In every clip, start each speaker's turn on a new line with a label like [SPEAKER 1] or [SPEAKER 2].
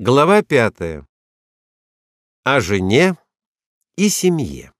[SPEAKER 1] Глава пятая. О жене и семье.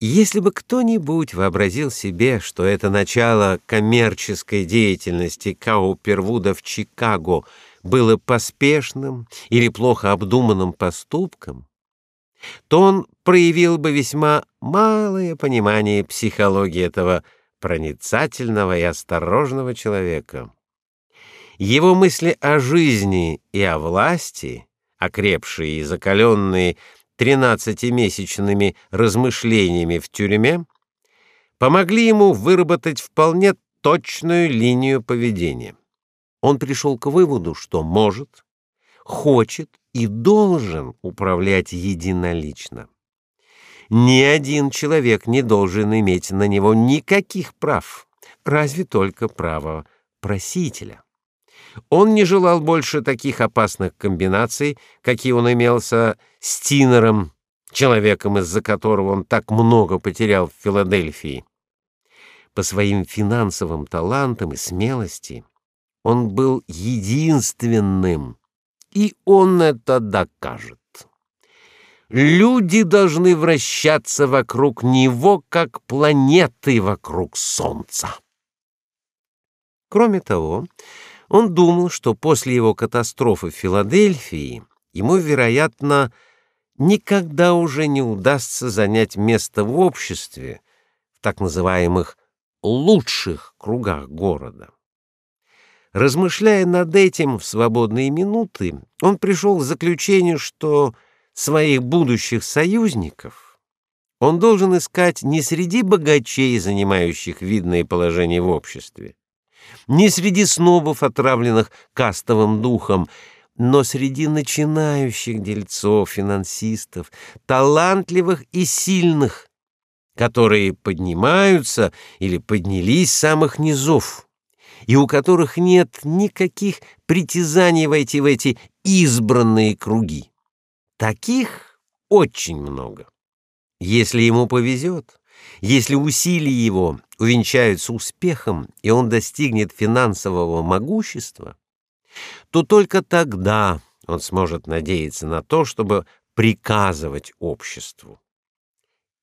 [SPEAKER 1] Если бы кто-нибудь вообразил себе, что это начало коммерческой деятельности Каупервуда в Чикаго было поспешным или плохо обдуманным поступком, то он проявил бы весьма малое понимание психологии этого проницательного и осторожного человека. Его мысли о жизни и о власти, окрепшие и закаленные тринадцатимесячными размышлениями в тюрьме, помогли ему выработать вполне точную линию поведения. Он пришел к выводу, что может, хочет и должен управлять единолично. Ни один человек не должен иметь на него никаких прав, разве только право просителя. Он не желал больше таких опасных комбинаций, какие он имелся с Тинером, человеком, из-за которого он так много потерял в Филадельфии. По своим финансовым талантам и смелости он был единственным, и он это докажет. Люди должны вращаться вокруг него, как планеты вокруг солнца. Кроме того, он думал, что после его катастрофы в Филадельфии ему, вероятно, никогда уже не удастся занять место в обществе в так называемых лучших кругах города. Размышляя над этим в свободные минуты, он пришел к заключению, что своих будущих союзников он должен искать не среди богачей, занимающих видное положение в обществе, не среди снобов, отравленных кастовым духом, но среди начинающих дельцов, финансистов, талантливых и сильных, которые поднимаются или поднялись с самых низов, и у которых нет никаких притязаний войти в эти избранные круги. Таких очень много. Если ему повезет, если усилия его увенчаются успехом, и он достигнет финансового могущества, то только тогда он сможет надеяться на то, чтобы приказывать обществу.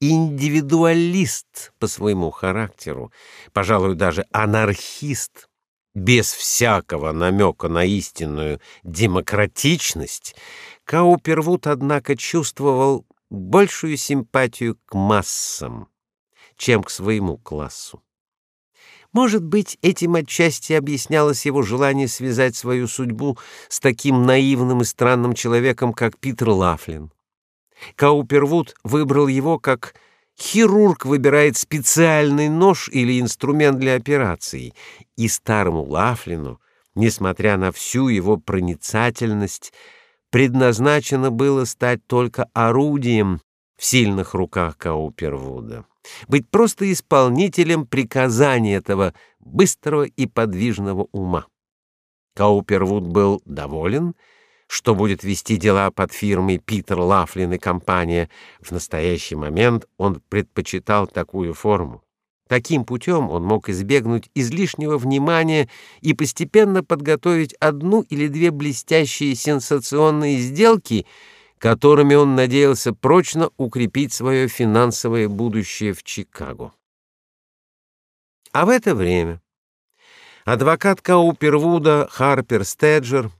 [SPEAKER 1] Индивидуалист по своему характеру, пожалуй, даже анархист, без всякого намека на истинную демократичность, Каупервуд, однако, чувствовал большую симпатию к массам, чем к своему классу. Может быть, этим отчасти объяснялось его желание связать свою судьбу с таким наивным и странным человеком, как Питер Лафлин. Каупервуд выбрал его как хирург выбирает специальный нож или инструмент для операции, и старому Лафлину, несмотря на всю его проницательность, предназначено было стать только орудием в сильных руках Каупервуда быть просто исполнителем приказаний этого быстрого и подвижного ума. Каупервуд был доволен, что будет вести дела под фирмой Питер Лафлин и компания. В настоящий момент он предпочитал такую форму. Таким путем он мог избегнуть излишнего внимания и постепенно подготовить одну или две блестящие сенсационные сделки — которыми он надеялся прочно укрепить свое финансовое будущее в Чикаго. А в это время адвокат Каупервуда Харпер Стеджер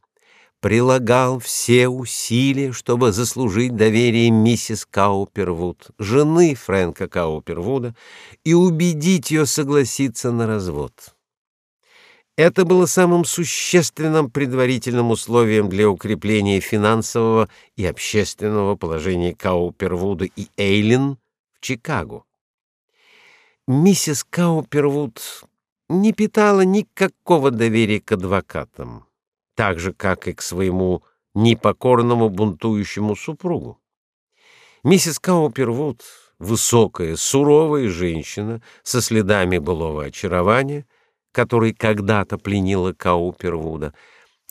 [SPEAKER 1] прилагал все усилия, чтобы заслужить доверие миссис Каупервуд, жены Фрэнка Каупервуда, и убедить ее согласиться на развод. Это было самым существенным предварительным условием для укрепления финансового и общественного положения Каупервуда и Эйлин в Чикаго. Миссис Каупервуд не питала никакого доверия к адвокатам, так же как и к своему непокорному бунтующему супругу. Миссис Каупервуд, высокая, суровая женщина со следами былого очарования, которой когда-то пленила Каупервуда,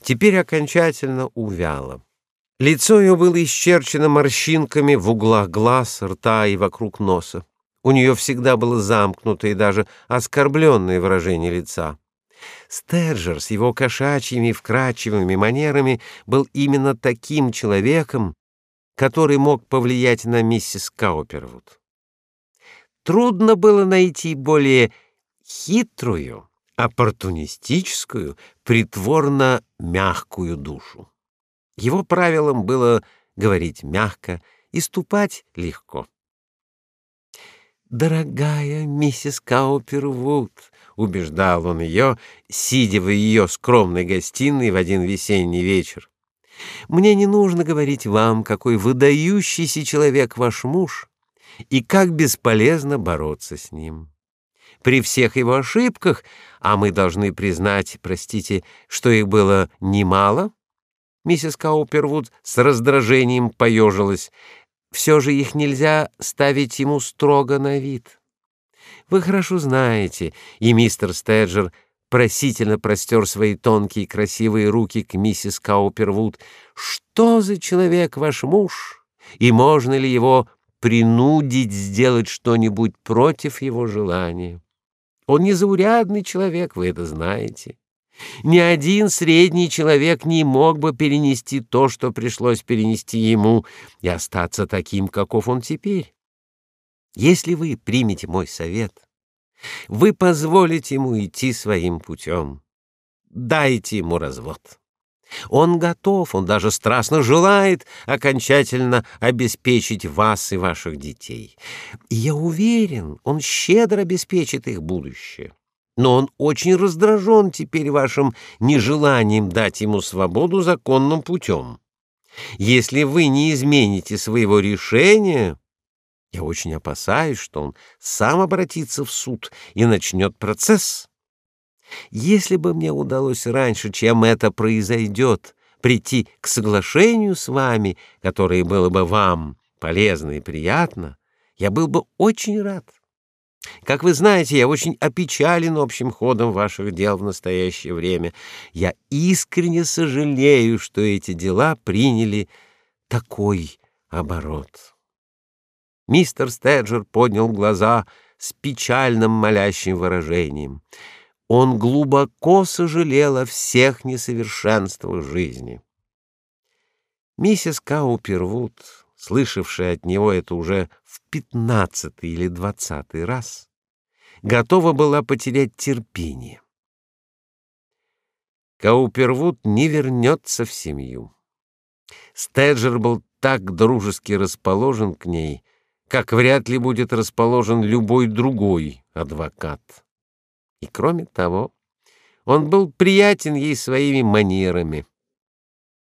[SPEAKER 1] теперь окончательно увяла. Лицо ее было исчерчено морщинками в углах глаз, рта и вокруг носа. У нее всегда было замкнутое и даже оскорбленное выражение лица. Стеджер с его кошачьими вкрадчивыми манерами был именно таким человеком, который мог повлиять на миссис Каупервуд. Трудно было найти более хитрую, оппортунистическую, притворно мягкую душу. Его правилом было говорить мягко и ступать легко. «Дорогая миссис Каупервуд», — убеждал он ее, сидя в ее скромной гостиной в один весенний вечер, «мне не нужно говорить вам, какой выдающийся человек ваш муж и как бесполезно бороться с ним. При всех его ошибках, а мы должны признать, простите, что их было немало, миссис Каупервуд с раздражением поежилась, все же их нельзя ставить ему строго на вид. Вы хорошо знаете, и мистер Стеджер просительно простер свои тонкие красивые руки к миссис Каупервуд. Что за человек ваш муж? И можно ли его принудить сделать что-нибудь против его желания? Он незаурядный человек, вы это знаете. Ни один средний человек не мог бы перенести то, что пришлось перенести ему, и остаться таким, каков он теперь. Если вы примете мой совет, вы позволите ему идти своим путем. Дайте ему развод. Он готов, он даже страстно желает окончательно обеспечить вас и ваших детей. И я уверен, он щедро обеспечит их будущее но он очень раздражен теперь вашим нежеланием дать ему свободу законным путем. Если вы не измените своего решения, я очень опасаюсь, что он сам обратится в суд и начнет процесс. Если бы мне удалось раньше, чем это произойдет, прийти к соглашению с вами, которое было бы вам полезно и приятно, я был бы очень рад. Как вы знаете, я очень опечален общим ходом ваших дел в настоящее время. Я искренне сожалею, что эти дела приняли такой оборот. Мистер Стеджер поднял глаза с печальным молящим выражением. Он глубоко сожалел о всех несовершенствах жизни. Миссис Каупервуд слышавшая от него это уже в пятнадцатый или двадцатый раз, готова была потерять терпение. Каупервуд не вернется в семью. Стеджер был так дружески расположен к ней, как вряд ли будет расположен любой другой адвокат. И кроме того, он был приятен ей своими манерами.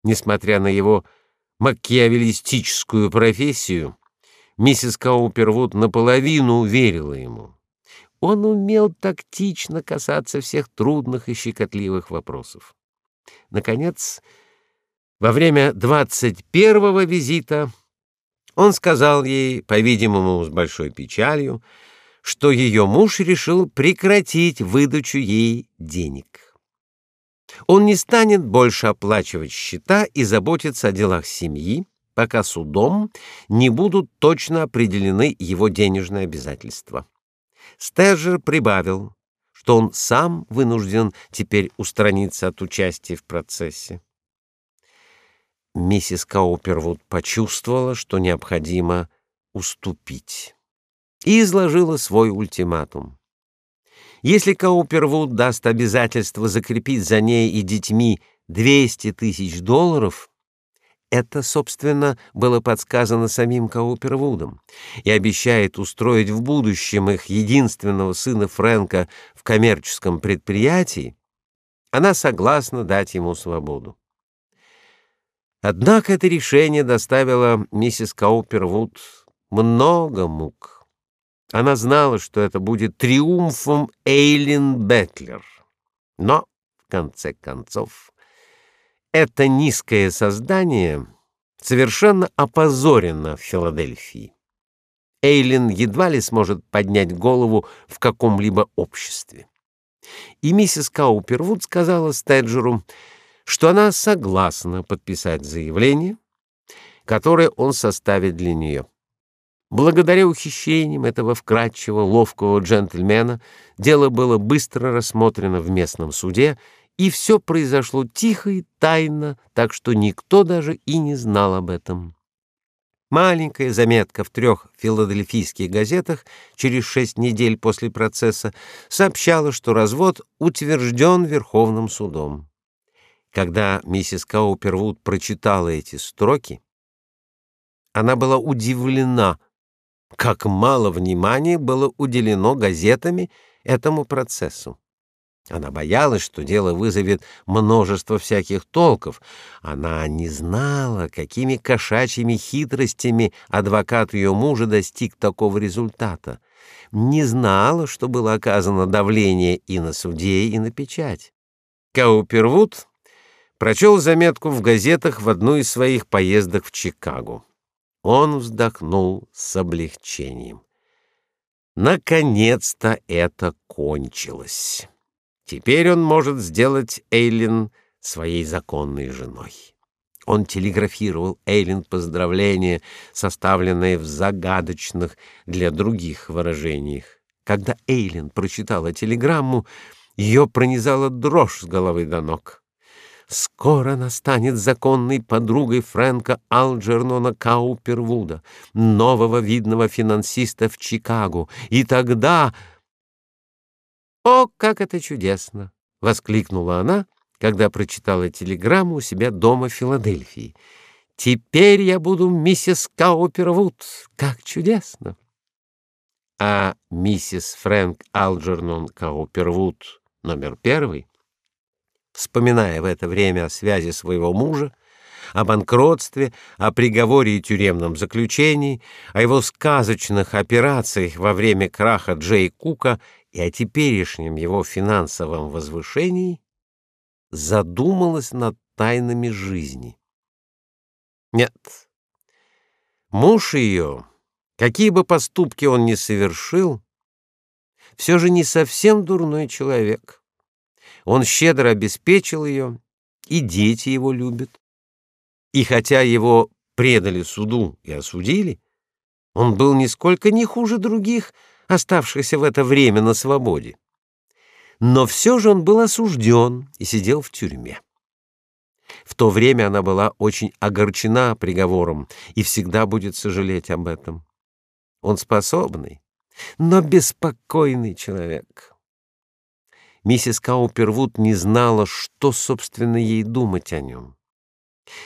[SPEAKER 1] Несмотря на его макиавеллистическую профессию, миссис Каупервуд наполовину верила ему. Он умел тактично касаться всех трудных и щекотливых вопросов. Наконец, во время двадцать первого визита он сказал ей, по-видимому, с большой печалью, что ее муж решил прекратить выдачу ей денег. Он не станет больше оплачивать счета и заботиться о делах семьи, пока судом не будут точно определены его денежные обязательства. Стержер прибавил, что он сам вынужден теперь устраниться от участия в процессе. Миссис Каупервуд почувствовала, что необходимо уступить, и изложила свой ультиматум. Если Каупервуд даст обязательство закрепить за ней и детьми 200 тысяч долларов, это, собственно, было подсказано самим Каупервудом, и обещает устроить в будущем их единственного сына Фрэнка в коммерческом предприятии, она согласна дать ему свободу. Однако это решение доставило миссис Каупервуд много мук. Она знала, что это будет триумфом Эйлин Бетлер. Но, в конце концов, это низкое создание совершенно опозорено в Филадельфии. Эйлин едва ли сможет поднять голову в каком-либо обществе. И миссис Каупервуд сказала Стеджеру, что она согласна подписать заявление, которое он составит для нее. Благодаря ухищрениям этого вкрадчивого, ловкого джентльмена дело было быстро рассмотрено в местном суде, и все произошло тихо и тайно, так что никто даже и не знал об этом. Маленькая заметка в трех филадельфийских газетах через шесть недель после процесса сообщала, что развод утвержден Верховным судом. Когда миссис Каупервуд прочитала эти строки, она была удивлена, как мало внимания было уделено газетами этому процессу. Она боялась, что дело вызовет множество всяких толков. Она не знала, какими кошачьими хитростями адвокат ее мужа достиг такого результата. Не знала, что было оказано давление и на судей, и на печать. Каупервуд прочел заметку в газетах в одну из своих поездок в Чикаго. Он вздохнул с облегчением. Наконец-то это кончилось. Теперь он может сделать Эйлин своей законной женой. Он телеграфировал Эйлин поздравления, составленные в загадочных для других выражениях. Когда Эйлин прочитала телеграмму, ее пронизала дрожь с головы до ног. Скоро она станет законной подругой Фрэнка Алджернона Каупервуда, нового видного финансиста в Чикаго, и тогда «О, как это чудесно!» — воскликнула она, когда прочитала телеграмму у себя дома в Филадельфии. «Теперь я буду миссис Каупервуд! Как чудесно!» А миссис Фрэнк Алджернон Каупервуд номер первый, вспоминая в это время о связи своего мужа, о банкротстве, о приговоре и тюремном заключении, о его сказочных операциях во время краха Джей Кука и о теперешнем его финансовом возвышении, задумалась над тайнами жизни. Нет, муж ее, какие бы поступки он ни совершил, все же не совсем дурной человек. Он щедро обеспечил ее, и дети его любят. И хотя его предали суду и осудили, он был нисколько не хуже других, оставшихся в это время на свободе. Но все же он был осужден и сидел в тюрьме. В то время она была очень огорчена приговором и всегда будет сожалеть об этом. Он способный, но беспокойный человек. Миссис Каупервуд не знала, что, собственно, ей думать о нем.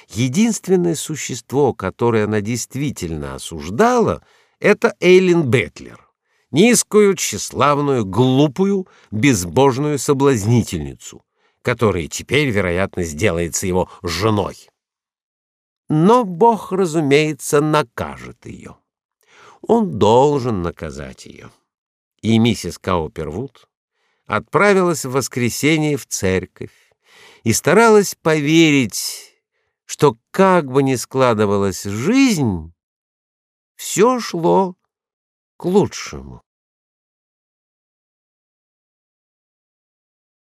[SPEAKER 1] Единственное существо, которое она действительно осуждала, это Эйлин Бетлер, низкую, тщеславную, глупую, безбожную соблазнительницу, которая теперь, вероятно, сделается его женой. Но Бог, разумеется, накажет ее. Он должен наказать ее. И миссис Каупервуд отправилась в воскресенье в церковь и старалась поверить что как бы ни складывалась жизнь, все шло к лучшему.